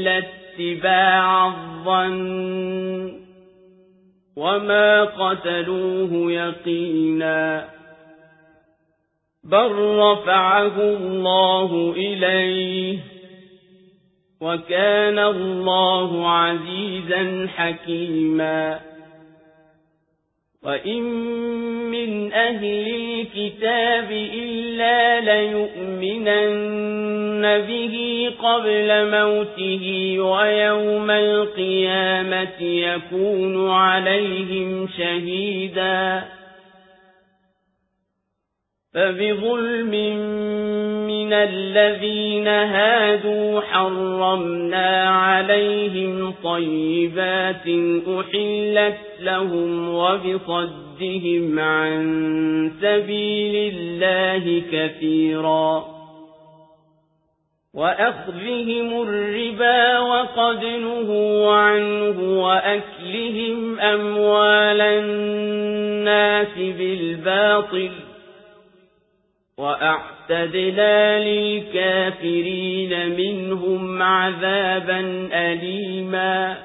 إلا اتباع الظن وما قتلوه يقينا بل رفعه الله إليه وكان الله عزيزا حكيما وإن من أهل الكتاب إلا ليؤمنن به قبل موته ويوم القيامة يكون عليهم شهيدا فبظلم من الذين هادوا حرمنا عليهم طيبات أحلت لهم وبصدهم عن سبيل الله كثيرا وأخذهم الربا وقد نهوا عنه وأكلهم أموال الناس بالباطل وأعتدنا للكافرين منهم عذابا أليما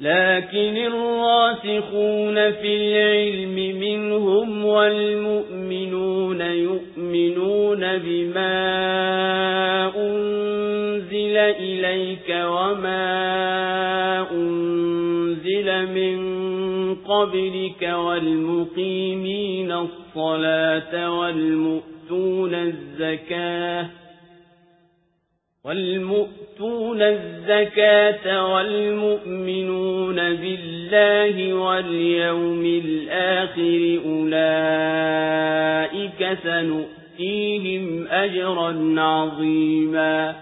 لكن الراسخون في العلم منهم والمؤمنون يؤمنون بما أنزل إليك وما أنزل من قبلك والمقيمين الصلاة والمؤتون الزكاة والمؤتون الزكاة والمؤمنون بالله واليوم الآخر أولئك سنؤتيهم أجرا عظيما